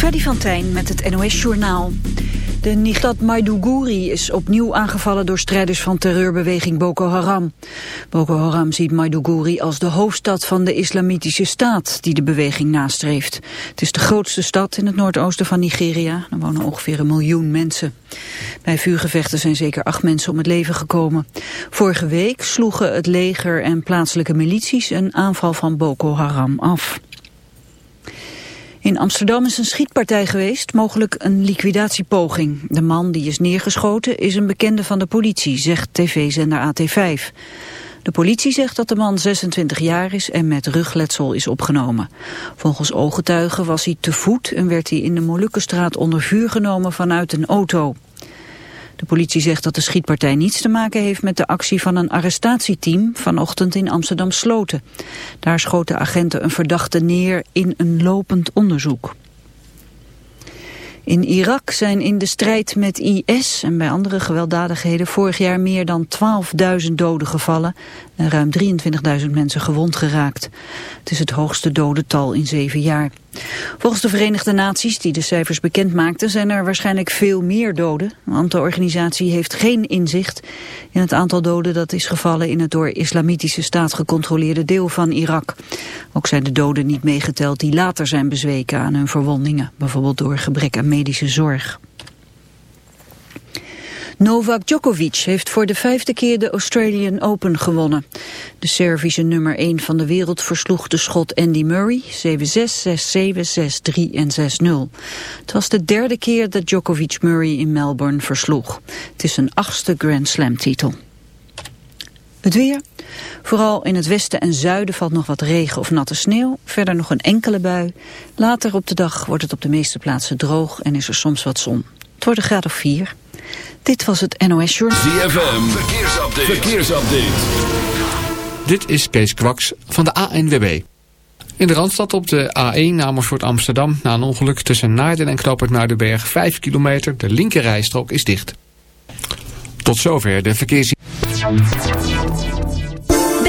Freddy van Tijn met het NOS-journaal. De Nigdat Maiduguri is opnieuw aangevallen door strijders van terreurbeweging Boko Haram. Boko Haram ziet Maiduguri als de hoofdstad van de islamitische staat die de beweging nastreeft. Het is de grootste stad in het noordoosten van Nigeria. Er wonen ongeveer een miljoen mensen. Bij vuurgevechten zijn zeker acht mensen om het leven gekomen. Vorige week sloegen het leger en plaatselijke milities een aanval van Boko Haram af. In Amsterdam is een schietpartij geweest, mogelijk een liquidatiepoging. De man die is neergeschoten is een bekende van de politie, zegt tv-zender AT5. De politie zegt dat de man 26 jaar is en met rugletsel is opgenomen. Volgens ooggetuigen was hij te voet en werd hij in de Molukkenstraat onder vuur genomen vanuit een auto. De politie zegt dat de schietpartij niets te maken heeft met de actie van een arrestatieteam vanochtend in Amsterdam Sloten. Daar schoten agenten een verdachte neer in een lopend onderzoek. In Irak zijn in de strijd met IS en bij andere gewelddadigheden vorig jaar meer dan 12.000 doden gevallen en ruim 23.000 mensen gewond geraakt. Het is het hoogste dodental in zeven jaar. Volgens de Verenigde Naties, die de cijfers bekend maakten, zijn er waarschijnlijk veel meer doden. Want de organisatie heeft geen inzicht in het aantal doden dat is gevallen in het door islamitische staat gecontroleerde deel van Irak. Ook zijn de doden niet meegeteld die later zijn bezweken aan hun verwondingen, bijvoorbeeld door gebrek aan medische zorg. Novak Djokovic heeft voor de vijfde keer de Australian Open gewonnen. De Servische nummer 1 van de wereld versloeg de schot Andy Murray 7-6, 6-7, 6-3 en 6-0. Het was de derde keer dat Djokovic Murray in Melbourne versloeg. Het is een achtste Grand Slam titel. Het weer. Vooral in het westen en zuiden valt nog wat regen of natte sneeuw. Verder nog een enkele bui. Later op de dag wordt het op de meeste plaatsen droog en is er soms wat zon. Het wordt een graad of 4. Dit was het NOS Journal. ZFM, verkeersupdate. verkeersupdate. Dit is Kees Kwaks van de ANWB. In de Randstad op de A1 Amersfoort Amsterdam... na een ongeluk tussen Naarden en Knoopert Muidenberg 5 kilometer. De linkerrijstrook is dicht. Tot zover de verkeers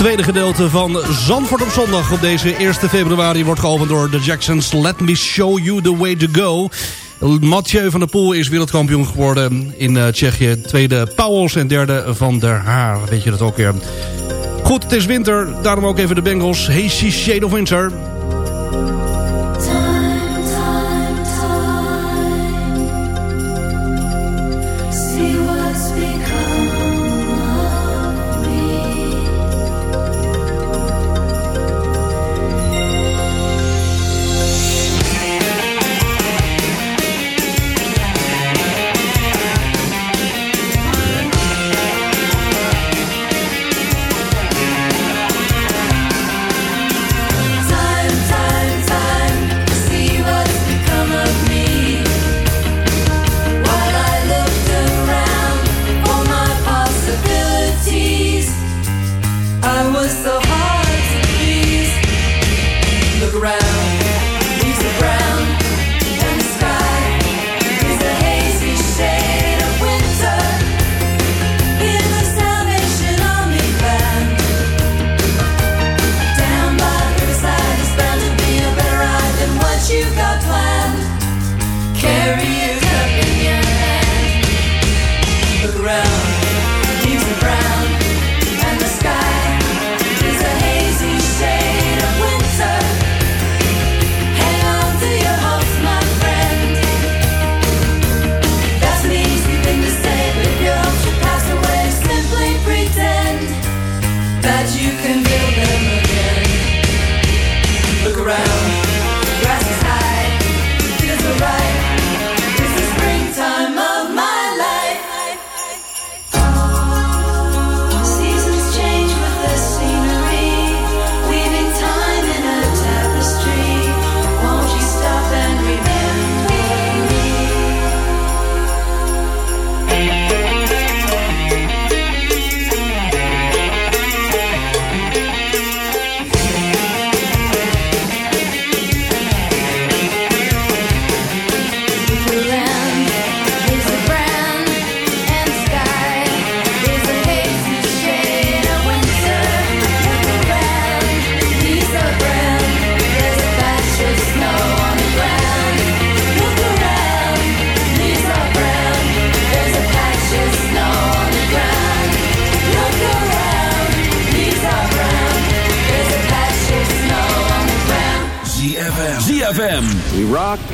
Tweede gedeelte van Zandvoort op zondag. Op deze 1 februari wordt geopend door de Jacksons Let Me Show You The Way To Go. Mathieu van der Poel is wereldkampioen geworden in uh, Tsjechië. Tweede Pauwels en derde Van der Haar. Weet je dat ook weer. Goed, het is winter. Daarom ook even de Bengals. Hey, Shade of Winter.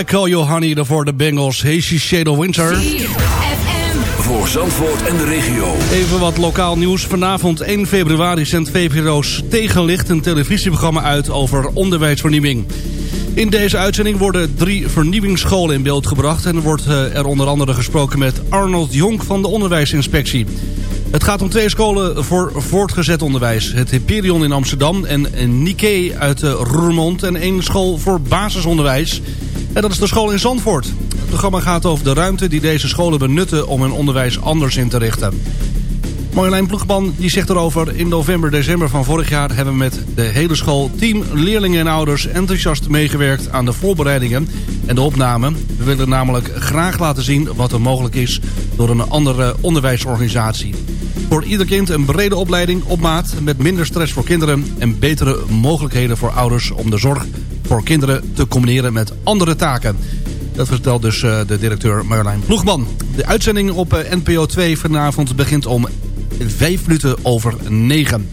I Call You Honey, daarvoor de Bengals. Hazy Shade of Winter. Voor Zandvoort en de regio. Even wat lokaal nieuws. Vanavond 1 februari zendt VPRO's Tegenlicht een televisieprogramma uit over onderwijsvernieuwing. In deze uitzending worden drie vernieuwingsscholen in beeld gebracht... en er wordt eh, er onder andere gesproken met Arnold Jonk van de Onderwijsinspectie. Het gaat om twee scholen voor voortgezet onderwijs. Het Hyperion in Amsterdam en Nike uit eh, Roermond. En één school voor basisonderwijs. En dat is de school in Zandvoort. Het programma gaat over de ruimte die deze scholen benutten om hun onderwijs anders in te richten. Marjolein Ploegman die zegt erover... in november, december van vorig jaar hebben we met de hele school... team, leerlingen en ouders enthousiast meegewerkt aan de voorbereidingen en de opname. We willen namelijk graag laten zien wat er mogelijk is... door een andere onderwijsorganisatie. Voor ieder kind een brede opleiding op maat... met minder stress voor kinderen en betere mogelijkheden voor ouders... om de zorg voor kinderen te combineren met andere taken. Dat vertelt dus uh, de directeur Marjolein Ploegman. De uitzending op uh, NPO 2 vanavond begint om 5 minuten over 9.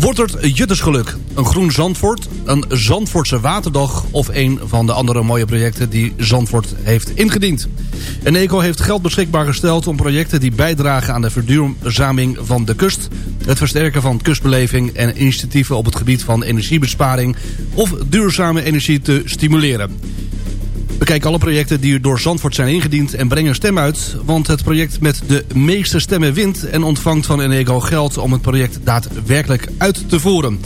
Wordt het Juttersgeluk, een groen Zandvoort, een Zandvoortse waterdag... of een van de andere mooie projecten die Zandvoort heeft ingediend. Eneco heeft geld beschikbaar gesteld om projecten die bijdragen aan de verduurzaming van de kust... het versterken van kustbeleving en initiatieven op het gebied van energiebesparing... of duurzame energie te stimuleren. Bekijk alle projecten die door Zandvoort zijn ingediend en breng een stem uit. Want het project met de meeste stemmen wint en ontvangt van Enego geld om het project daadwerkelijk uit te voeren.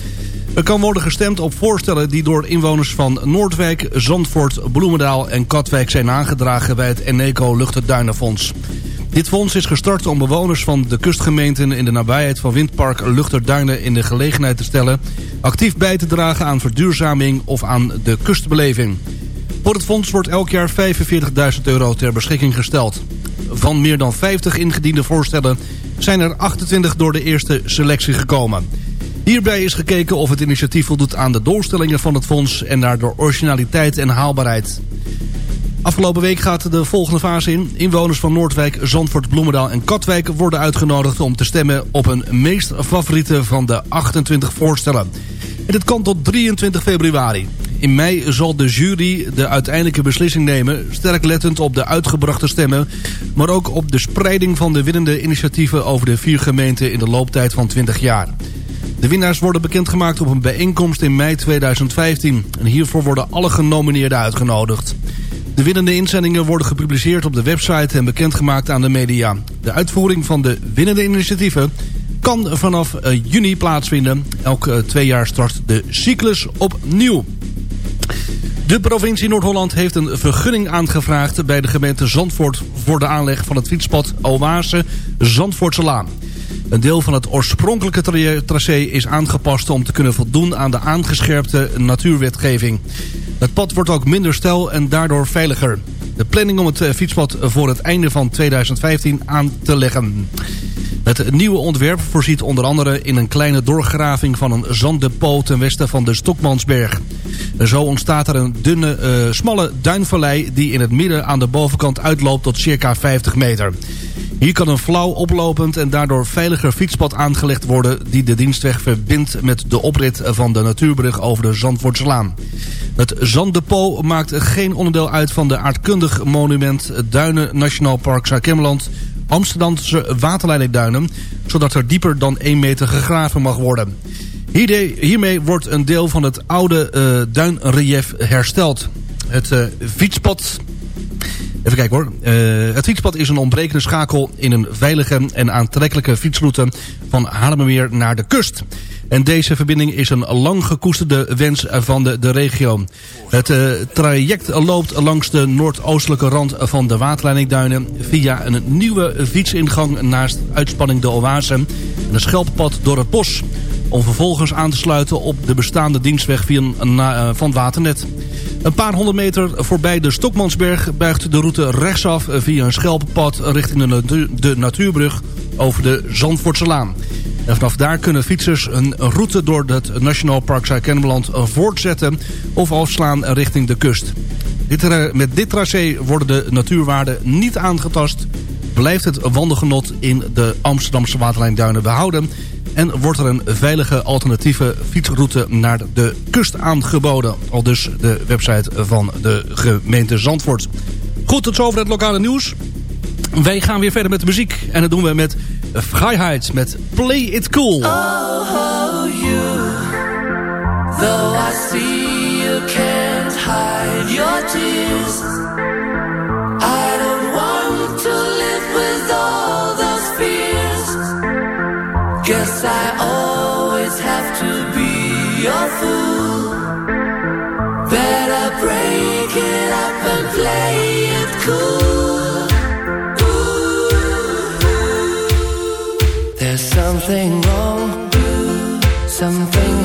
Er kan worden gestemd op voorstellen die door inwoners van Noordwijk, Zandvoort, Bloemendaal en Katwijk zijn aangedragen bij het Eneco Luchterduinenfonds. Dit fonds is gestart om bewoners van de kustgemeenten in de nabijheid van windpark Luchterduinen in de gelegenheid te stellen actief bij te dragen aan verduurzaming of aan de kustbeleving. Voor het fonds wordt elk jaar 45.000 euro ter beschikking gesteld. Van meer dan 50 ingediende voorstellen zijn er 28 door de eerste selectie gekomen. Hierbij is gekeken of het initiatief voldoet aan de doelstellingen van het fonds... en daardoor originaliteit en haalbaarheid. Afgelopen week gaat de volgende fase in. Inwoners van Noordwijk, Zandvoort, Bloemendaal en Katwijk worden uitgenodigd om te stemmen op een meest favoriete van de 28 voorstellen. En dit kan tot 23 februari. In mei zal de jury de uiteindelijke beslissing nemen... sterk lettend op de uitgebrachte stemmen... maar ook op de spreiding van de winnende initiatieven... over de vier gemeenten in de looptijd van 20 jaar. De winnaars worden bekendgemaakt op een bijeenkomst in mei 2015. En hiervoor worden alle genomineerden uitgenodigd. De winnende inzendingen worden gepubliceerd op de website en bekendgemaakt aan de media. De uitvoering van de winnende initiatieven kan vanaf eh, juni plaatsvinden. Elke twee jaar start de cyclus opnieuw. De provincie Noord-Holland heeft een vergunning aangevraagd bij de gemeente Zandvoort voor de aanleg van het fietspad Oase Zandvoortse Laan. Een deel van het oorspronkelijke tracé is aangepast om te kunnen voldoen aan de aangescherpte natuurwetgeving. Het pad wordt ook minder stijl en daardoor veiliger. De planning om het eh, fietspad voor het einde van 2015 aan te leggen. Het nieuwe ontwerp voorziet onder andere in een kleine doorgraving van een zanddepot ten westen van de Stokmansberg. Zo ontstaat er een dunne, uh, smalle duinvallei die in het midden aan de bovenkant uitloopt tot circa 50 meter. Hier kan een flauw oplopend en daardoor veiliger fietspad aangelegd worden... die de dienstweg verbindt met de oprit van de natuurbrug over de Zandvoortslaan. Het Zanddepot maakt geen onderdeel uit van de aardkundig monument Duinen Nationaal Park Zuid-Kemmerland... Amsterdamse waterleidingduinen, zodat er dieper dan 1 meter gegraven mag worden. Hiermee wordt een deel van het oude uh, duinrelief hersteld. Het uh, fietspad Even kijken hoor. Uh, het fietspad is een ontbrekende schakel in een veilige en aantrekkelijke fietsroute van Haarlemmermeer naar de kust. En deze verbinding is een lang gekoesterde wens van de, de regio. Het traject loopt langs de noordoostelijke rand van de waterleidingduinen... via een nieuwe fietsingang naast uitspanning de Oase... en een schelppad door het bos. Om vervolgens aan te sluiten op de bestaande dienstweg uh, van Waternet. Een paar honderd meter voorbij de Stokmansberg buigt de route rechtsaf via een schelpenpad richting de, natuurbrug over de Zandvoortselaan. En vanaf daar kunnen fietsers een route door het Nationaal Park Zuid-Kennemerland voortzetten of afslaan richting de kust. Dit, met dit tracé worden de natuurwaarden niet aangetast, blijft het wandelgenot in de Amsterdamse waterlijnduinen behouden en wordt er een veilige alternatieve fietsroute naar de kust aangeboden. Al dus de website van de gemeente Zandvoort. Goed, tot zover het lokale nieuws. Wij gaan weer verder met de muziek. En dat doen we met Vrijheid met Play It Cool. Oh, oh you. Though I see you can't hide your tears. Be your fool. Better break it up and play it cool. something wrong. Something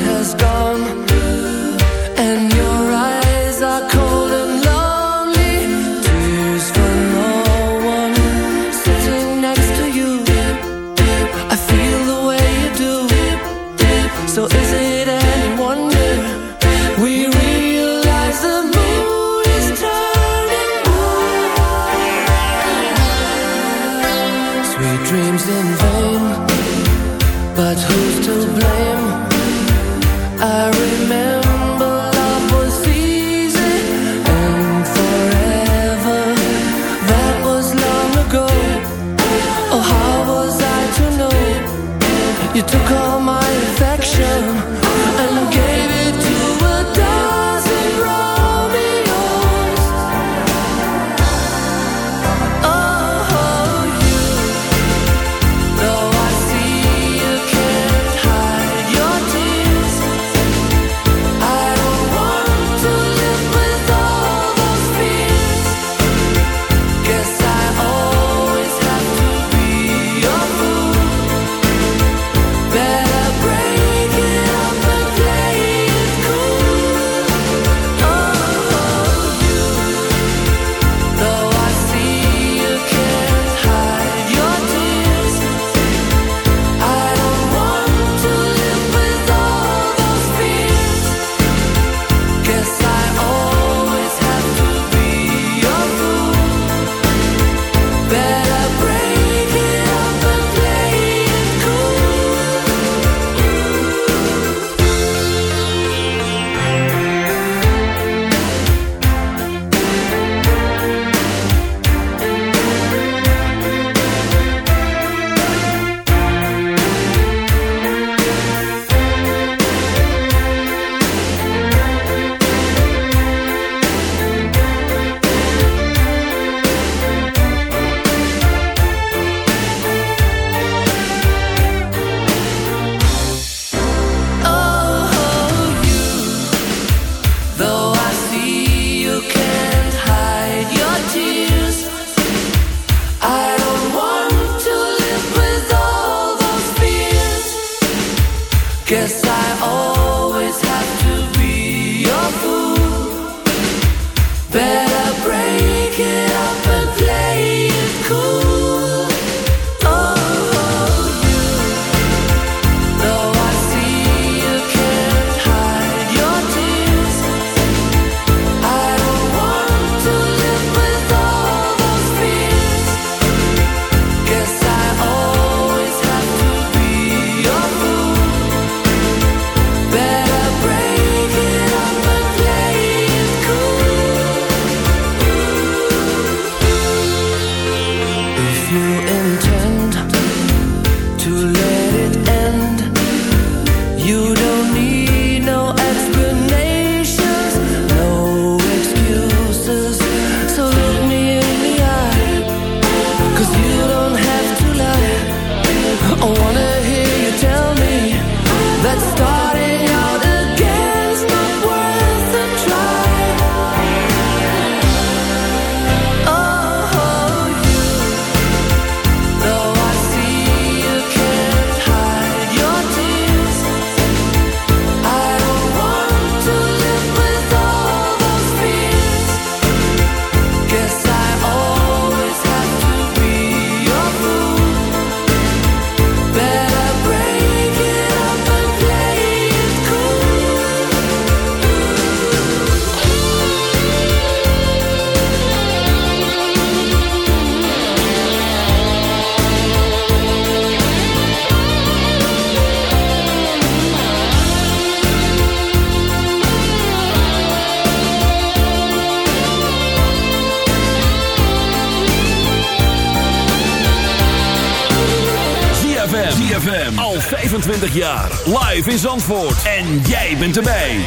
Live in Zandvoort. En jij bent erbij.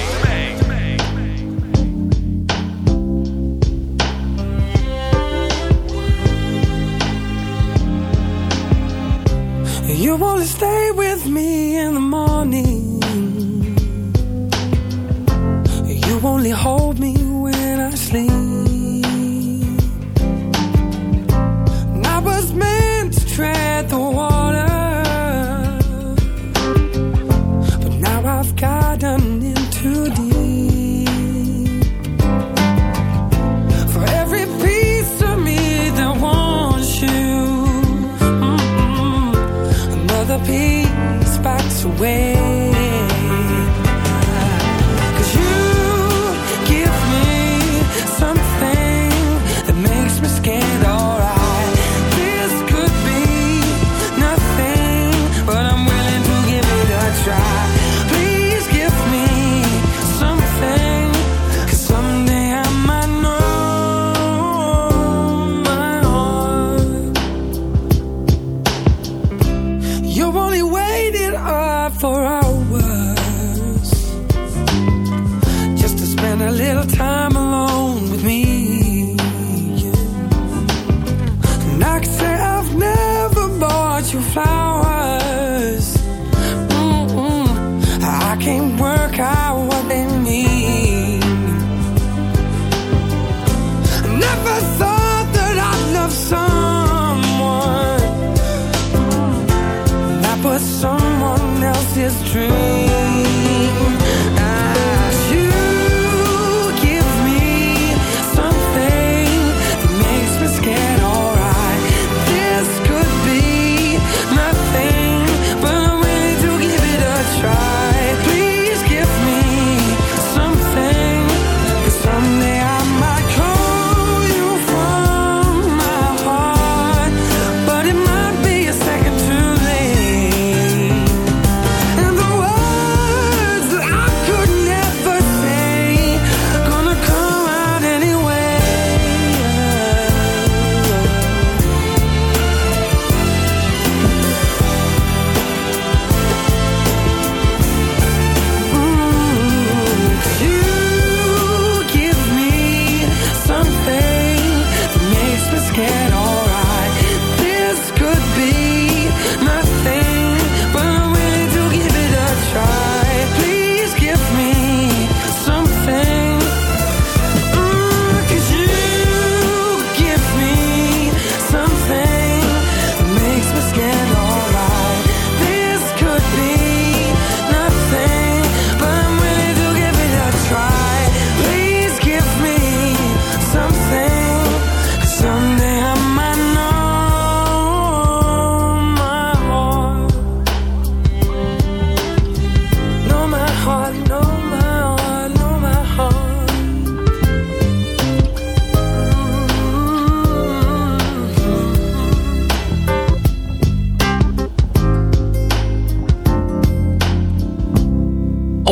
You wanna stay with me in the morning. You only hold me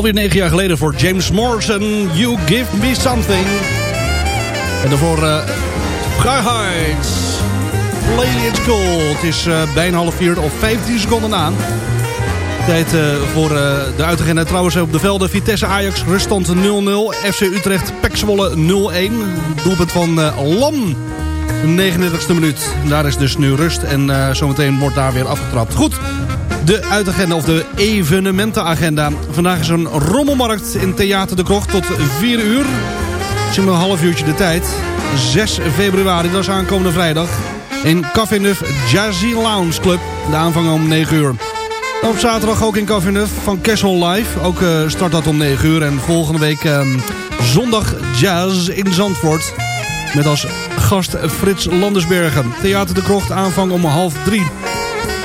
Alweer negen jaar geleden voor James Morrison. You Give Me Something. En daarvoor uh, Sky Heights. It Cool. Het is eh, bijna half vier of 15 seconden aan. Tijd eh, voor uh, de uitagenda trouwens op de velden. Vitesse Ajax ruststand 0-0. FC Utrecht Pek Zwolle 0-1. Doelpunt van Lam. De 39e minuut. Daar is dus nu rust. En zometeen wordt daar weer afgetrapt. Goed. De uitagenda of de evenementenagenda. Vandaag is een rommelmarkt in Theater de Krocht tot 4 uur. Is een half uurtje de tijd. 6 februari, dat is aankomende vrijdag. In Café Neuf Jazzy Lounge Club. De aanvang om 9 uur. Op zaterdag ook in Café Neuf van Kessel Live. Ook uh, start dat om 9 uur. En volgende week uh, zondag jazz in Zandvoort. Met als gast Frits Landersbergen. Theater de Krocht aanvang om half drie.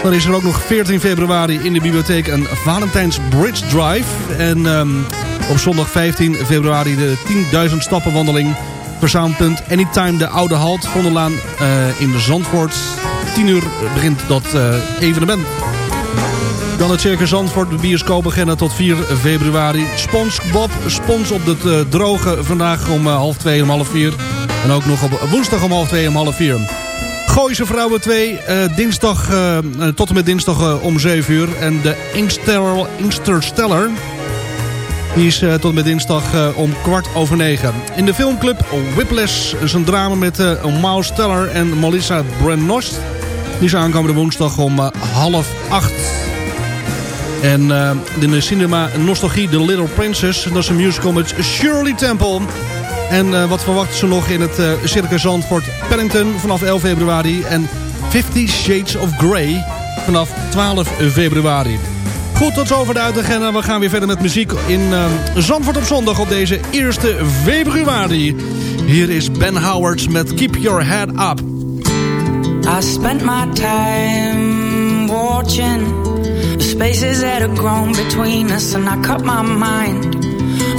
Dan is er ook nog 14 februari in de bibliotheek een Valentijns Bridge Drive. En um, op zondag 15 februari de 10.000 stappenwandeling. Verzamelpunt Anytime de Oude Halt. Vondelaan uh, in de Zandvoort. 10 uur begint dat uh, evenement. Dan het Circus Zandvoort, de bioscoopagenda tot 4 februari. Spons Bob, spons op het uh, droge vandaag om half 2 om half 4. En ook nog op woensdag om half 2 om half 4. Gooise Vrouwen 2. eh, dinsdag, eh, eh, tot en met dinsdag om 7 uur. En de Inkster, Inksterstellar. Die is tot en met dinsdag om kwart over negen. In de filmclub Whiplash is een drama met Miles Teller en Melissa Brenost. Die is aankomende woensdag om half acht. En in de cinema Nostalgie The Little Princess. Dat is een musical met Shirley Temple. En eh, wat verwachten ze nog in het eh, Circus Zandvoort Paddington vanaf 11 februari. En Fifty Shades of Grey vanaf 12 februari. Goed, tot zover de uitagenda. We gaan weer verder met muziek in eh, Zandvoort op zondag op deze 1 februari. Hier is Ben Howard met Keep Your Head Up. I spent my time watching spaces that have grown between us, and I cut my mind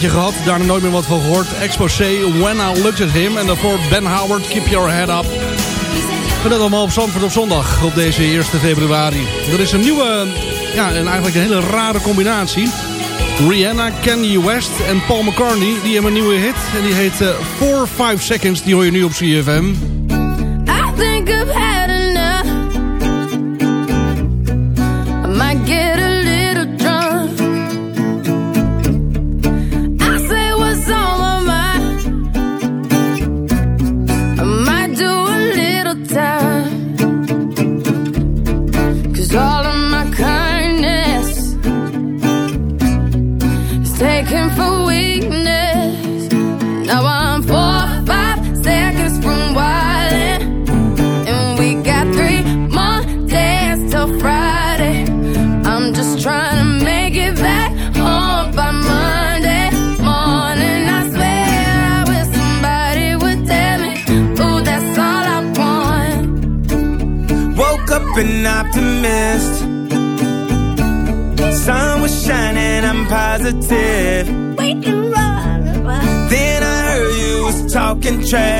hitje gehad, daarna nooit meer wat van gehoord. Exposé, When I Looked At Him. En daarvoor Ben Howard, Keep Your Head Up. En dat allemaal op Zandvoort op zondag, op deze 1 februari. Er is een nieuwe, ja, en eigenlijk een hele rare combinatie. Rihanna, Kanye West en Paul McCartney, die hebben een nieuwe hit. En die heet eh, uh, 4-5 Seconds, die hoor je nu op CFM. can try.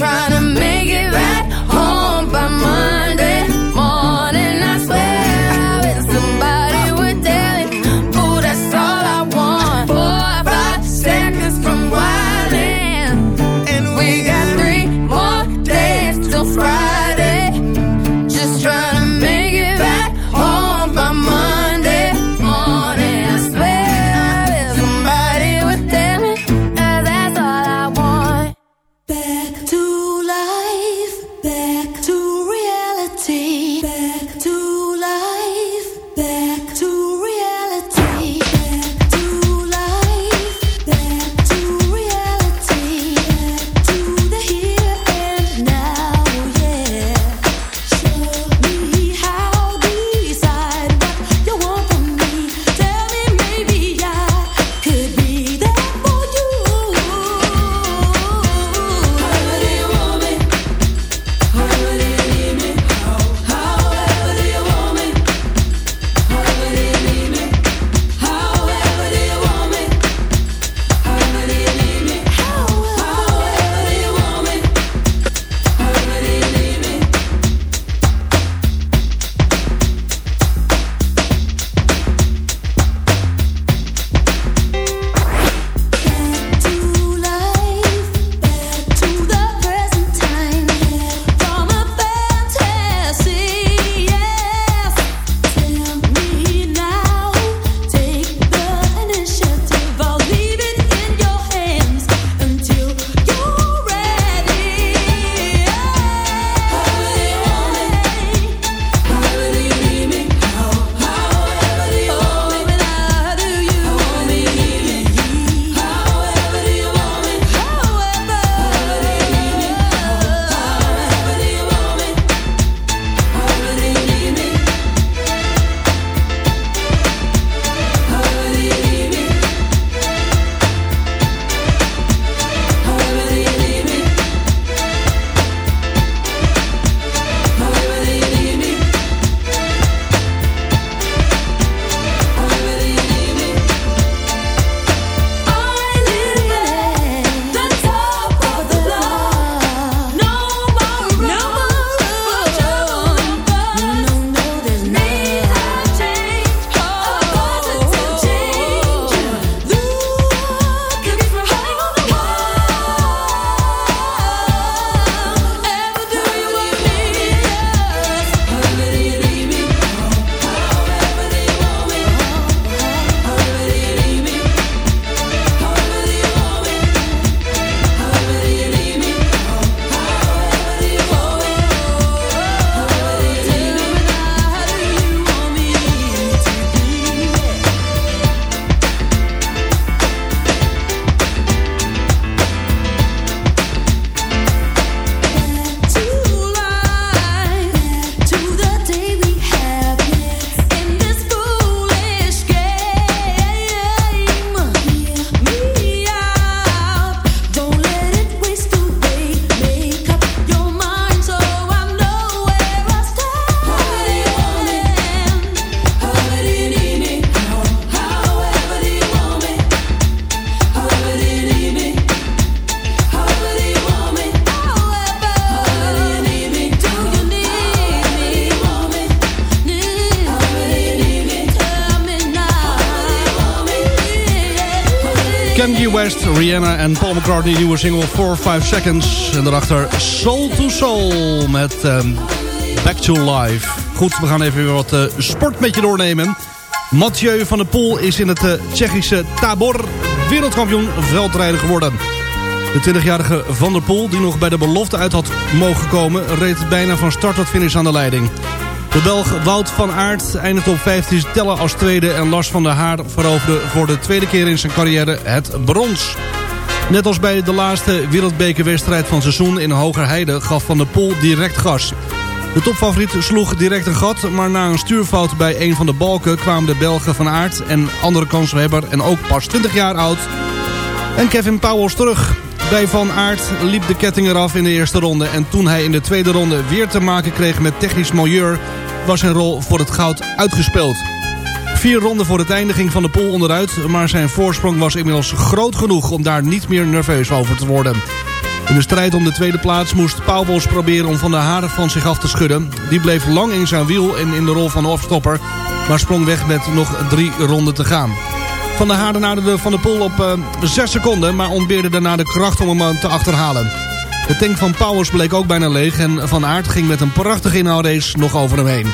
trying En Paul McCartney. Nieuwe single 4, 5 Seconds. En daarachter Soul to Soul met ehm, Back to Life. Goed, we gaan even weer wat eh, sport met je doornemen. Mathieu van der Poel is in het eh, Tsjechische Tabor wereldkampioen veldrijden geworden. De 20-jarige Van der Poel, die nog bij de belofte uit had mogen komen... reed bijna van start tot finish aan de leiding. De Belg Wout van Aert eindigt op 15 tellen als tweede... en Lars van der Haar veroverde voor de tweede keer in zijn carrière het brons. Net als bij de laatste wereldbekerwedstrijd van seizoen in Hogerheide... gaf Van der Poel direct gas. De topfavoriet sloeg direct een gat... maar na een stuurfout bij een van de balken kwamen de Belgen van Aert... en andere kanshebber en ook pas 20 jaar oud... en Kevin Powels terug. Bij Van Aert liep de ketting eraf in de eerste ronde... en toen hij in de tweede ronde weer te maken kreeg met technisch milieu... was zijn rol voor het goud uitgespeeld. Vier ronden voor het einde ging Van de Poel onderuit... maar zijn voorsprong was inmiddels groot genoeg om daar niet meer nerveus over te worden. In de strijd om de tweede plaats moest Pauwels proberen om Van der Haar van zich af te schudden. Die bleef lang in zijn wiel en in de rol van afstopper... maar sprong weg met nog drie ronden te gaan. Van der Haar naderde Van der Poel op eh, 6 seconden... maar ontbeerde daarna de kracht om hem te achterhalen. De tank van Powers bleek ook bijna leeg... en Van Aert ging met een prachtige inhaalrace nog over hem heen.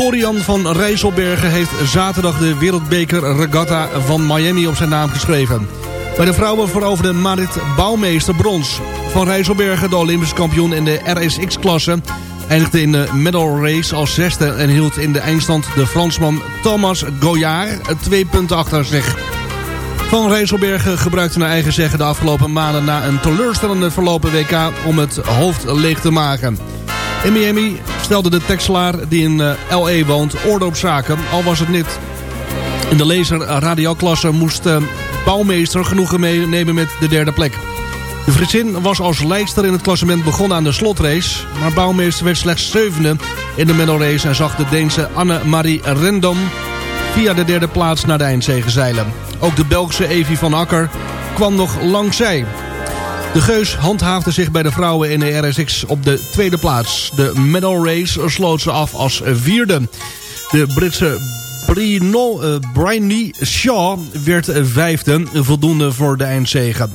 Dorian van Rijsselbergen heeft zaterdag de wereldbeker regatta van Miami op zijn naam geschreven. Bij de vrouwen veroverde Marit Bouwmeester brons. Van Rijsselbergen, de Olympisch kampioen in de RSX-klasse... eindigde in de medal race als zesde... en hield in de eindstand de Fransman Thomas Goyard twee punten achter zich. Van Rijsselbergen gebruikte naar eigen zeggen de afgelopen maanden... na een teleurstellende verlopen WK om het hoofd leeg te maken. In Miami stelde de Texelaar die in eh, L.A. woont orde zaken, al was het niet. In de laser radioklasse moest eh, Bouwmeester genoegen meenemen met de derde plek. De Frisin was als lijster in het klassement begonnen aan de slotrace... maar Bouwmeester werd slechts zevende in de medalrace... en zag de Deense Anne-Marie Rendom via de derde plaats naar de eindzege zeilen. Ook de Belgische Evie van Akker kwam nog langs zij. De Geus handhaafde zich bij de vrouwen in de RSX op de tweede plaats. De medal race sloot ze af als vierde. De Britse Brino, uh, Bryony Shaw werd vijfde, voldoende voor de eindzege.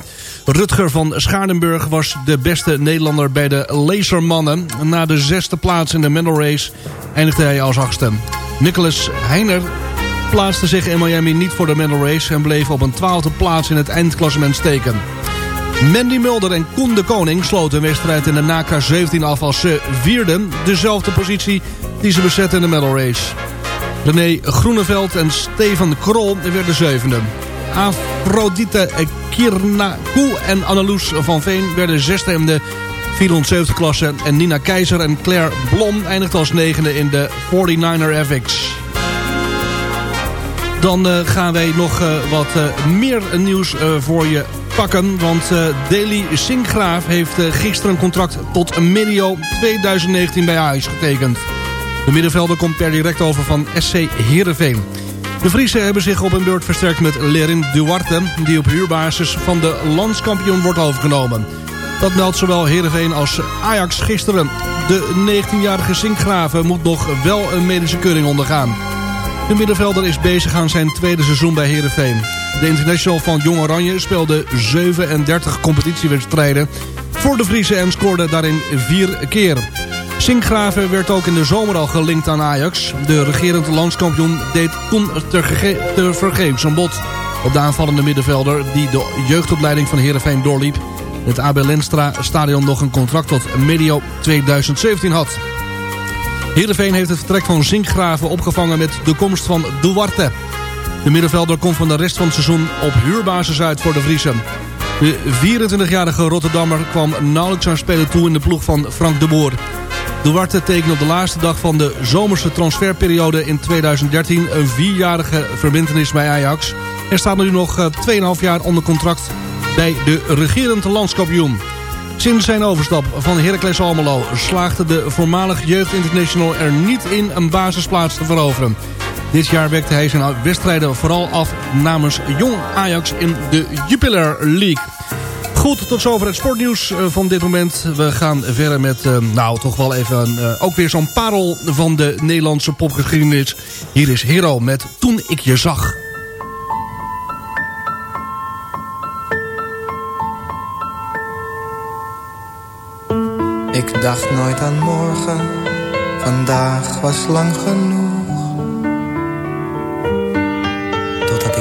Rutger van Schaardenburg was de beste Nederlander bij de lasermannen. Na de zesde plaats in de medal race eindigde hij als achtste. Nicholas Heiner plaatste zich in Miami niet voor de medal race... en bleef op een twaalfde plaats in het eindklassement steken. Mandy Mulder en Koen de Koning sloten wedstrijd in de NAKA 17 af als ze vierde. Dezelfde positie die ze bezetten in de medal race. René Groeneveld en Stefan Krol werden zevende. Afrodite Kirnakou en Anneloes van Veen werden zesde in de 470 klasse. En Nina Keizer en Claire Blom eindigden als negende in de 49er FX. Dan uh, gaan wij nog uh, wat uh, meer nieuws voor je pakken. Want Deli Sinkgraaf heeft gisteren een contract tot medio 2019 bij Ajax getekend. De middenvelder komt per direct over van SC Heerenveen. De Friese hebben zich op een beurt versterkt met Lerin Duarte... die op huurbasis van de landskampioen wordt overgenomen. Dat meldt zowel Heerenveen als Ajax gisteren. De 19-jarige Sinkgraven moet nog wel een medische keuring ondergaan. De middenvelder is bezig aan zijn tweede seizoen bij Heerenveen. De international van Jong Oranje speelde 37 competitiewedstrijden voor de Friese en scoorde daarin vier keer. Sinkgraven werd ook in de zomer al gelinkt aan Ajax. De regerend landskampioen deed toen te een bod op de aanvallende middenvelder... die de jeugdopleiding van Heerenveen doorliep. Het AB Lenstra stadion nog een contract tot medio 2017 had. Heerenveen heeft het vertrek van Zinkgraven opgevangen met de komst van Duarte. De middenvelder komt van de rest van het seizoen op huurbasis uit voor de Vriezen. De 24-jarige Rotterdammer kwam nauwelijks aan spelen toe in de ploeg van Frank de Boer. Duarte tekende op de laatste dag van de zomerse transferperiode in 2013 een vierjarige verbintenis bij Ajax. En staat nu nog 2,5 jaar onder contract bij de regerende landskampioen. Sinds zijn overstap van Heracles Almelo slaagde de voormalig jeugdinternational er niet in een basisplaats te veroveren. Dit jaar wekte hij zijn wedstrijden vooral af namens Jong Ajax in de Jupiler League. Goed, tot zover het sportnieuws van dit moment. We gaan verder met, uh, nou toch wel even, uh, ook weer zo'n parel van de Nederlandse popgeschiedenis. Hier is Hero met Toen ik je zag. Ik dacht nooit aan morgen, vandaag was lang genoeg.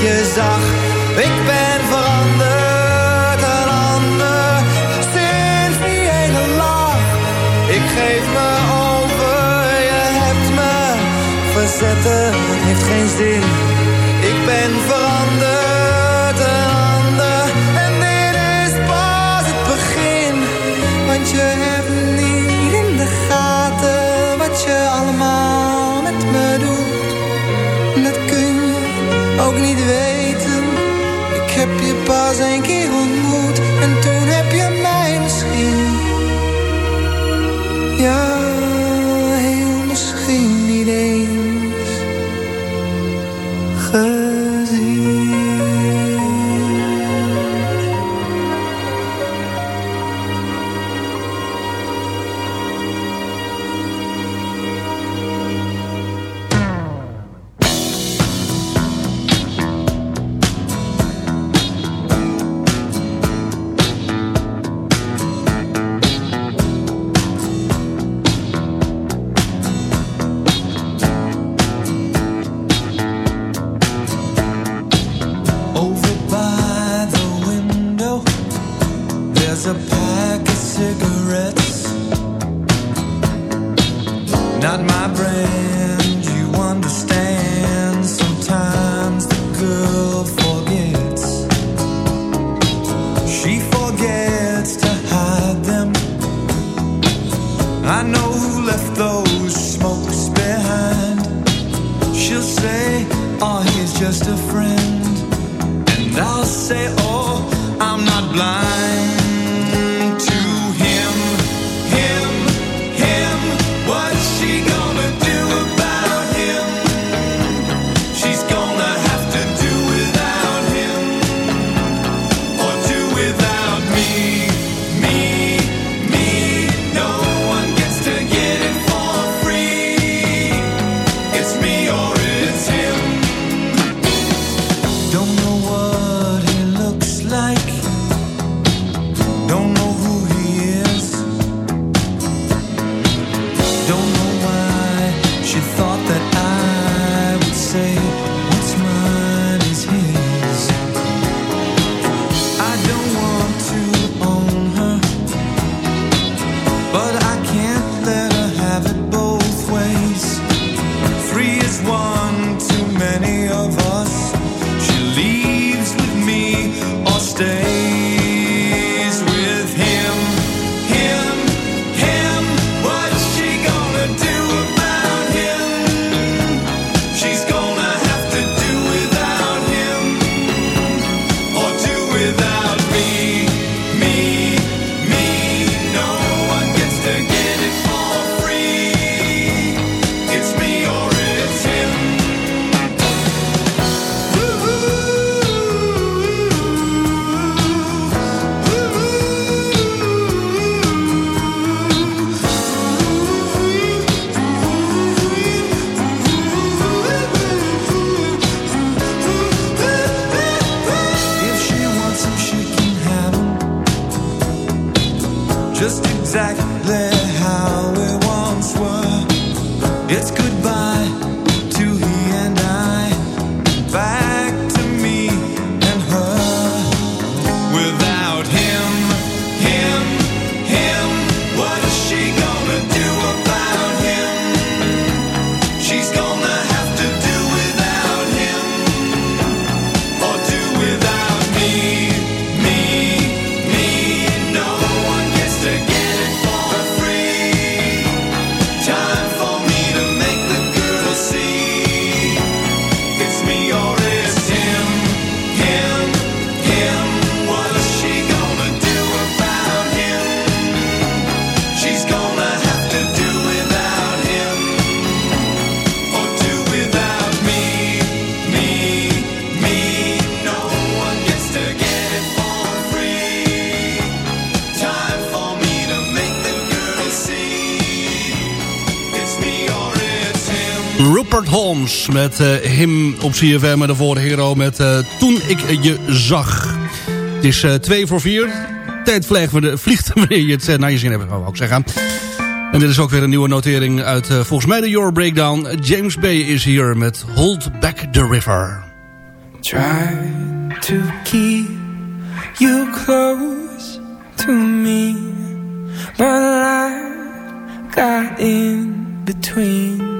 je zag. Ik ben veranderd, een ander, sinds die ene lach. Ik geef me over, je hebt me verzetten, heeft geen zin. Ik ben veranderd, een ander, en dit is pas het begin. Want je hebt niet in de gaten wat je allemaal heb met eh, hem op CFM en daarvoor Hero met eh, Toen ik je zag. Het is eh, twee voor vier. Tijd vliegt wanneer- je het naar je zin hebt, wou ik zeggen. En dit is ook weer een nieuwe notering uit volgens mij de Euro Breakdown. James Bay is hier met Hold Back the River. Try to keep you close to me, but life got in between.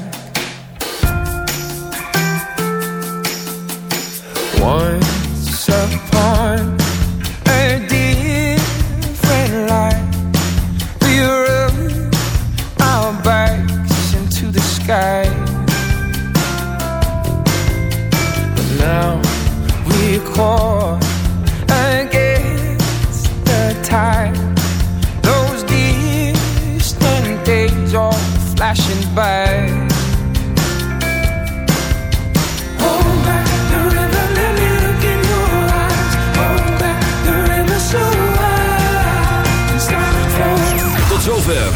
Once upon a different life, we rode our bikes into the sky. Now we caught against the tide. Those distant days flashing by.